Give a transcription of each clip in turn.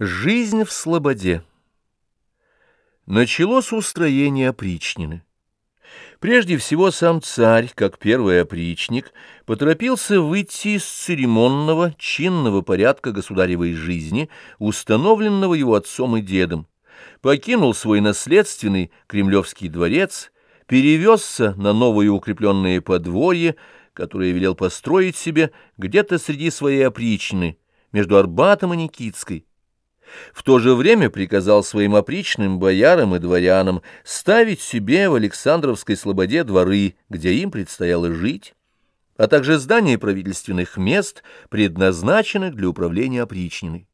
Жизнь в Слободе Началось устроение опричнины. Прежде всего сам царь, как первый опричник, поторопился выйти из церемонного, чинного порядка государевой жизни, установленного его отцом и дедом, покинул свой наследственный кремлевский дворец, перевезся на новое укрепленное подворье, которое велел построить себе где-то среди своей опричнины, между Арбатом и Никитской, в то же время приказал своим опричным боярам и дворянам ставить себе в Александровской слободе дворы, где им предстояло жить, а также здания правительственных мест, предназначенных для управления опричниной.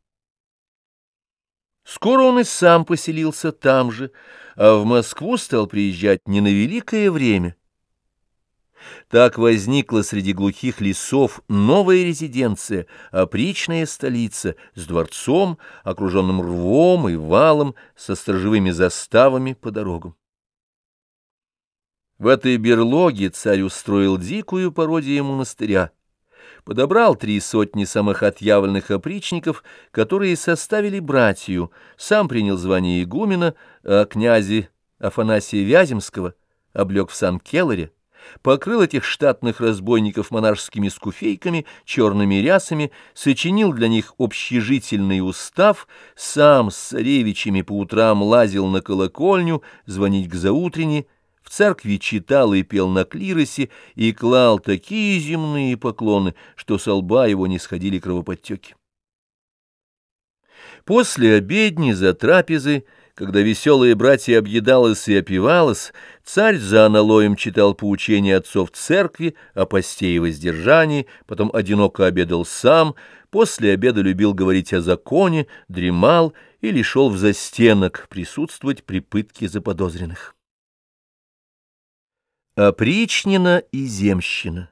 Скоро он и сам поселился там же, а в Москву стал приезжать не на великое время — так возникла среди глухих лесов новая резиденция, опричная столица с дворцом, окруженным рвом и валом, со сторожевыми заставами по дорогам. В этой берлоге царь устроил дикую пародию монастыря, подобрал три сотни самых отъявленных опричников, которые составили братью, сам принял звание игумена, а князи Афанасия Вяземского облег в Сан-Келлере, покрыл этих штатных разбойников монашескими скуфейками, черными рясами, сочинил для них общежительный устав, сам с царевичами по утрам лазил на колокольню, звонить к заутренне, в церкви читал и пел на клиросе и клал такие земные поклоны, что со лба его не сходили кровоподтеки. После обедни за трапезы когда веселые братья объедалось и опивалось, царь за аналоем читал поучения отцов церкви о посте и воздержании, потом одиноко обедал сам, после обеда любил говорить о законе, дремал или шел в застенок присутствовать при пытке заподозренных. Опричнина и земщина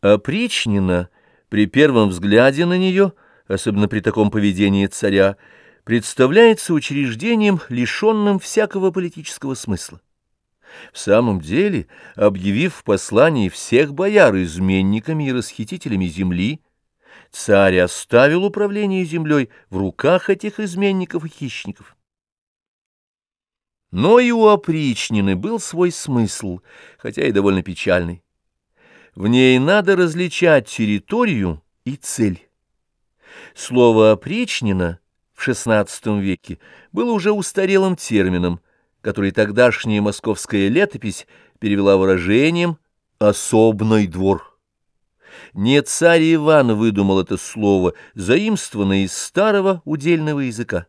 Опричнина, при первом взгляде на нее, особенно при таком поведении царя, представляется учреждением, лишенным всякого политического смысла. В самом деле, объявив в послании всех бояр изменниками и расхитителями земли, царь оставил управление землей в руках этих изменников и хищников. Но и у опричнины был свой смысл, хотя и довольно печальный. В ней надо различать территорию и цель. Слово «опричнина» в XVI веке было уже устарелым термином, который тогдашняя московская летопись перевела выражением «особный двор». Не царь Иван выдумал это слово, заимствованное из старого удельного языка.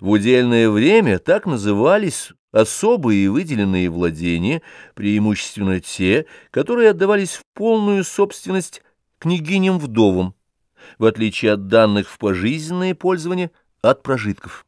В удельное время так назывались особые выделенные владения, преимущественно те, которые отдавались в полную собственность княгиням-вдовам, в отличие от данных в пожизненное пользование от прожитков.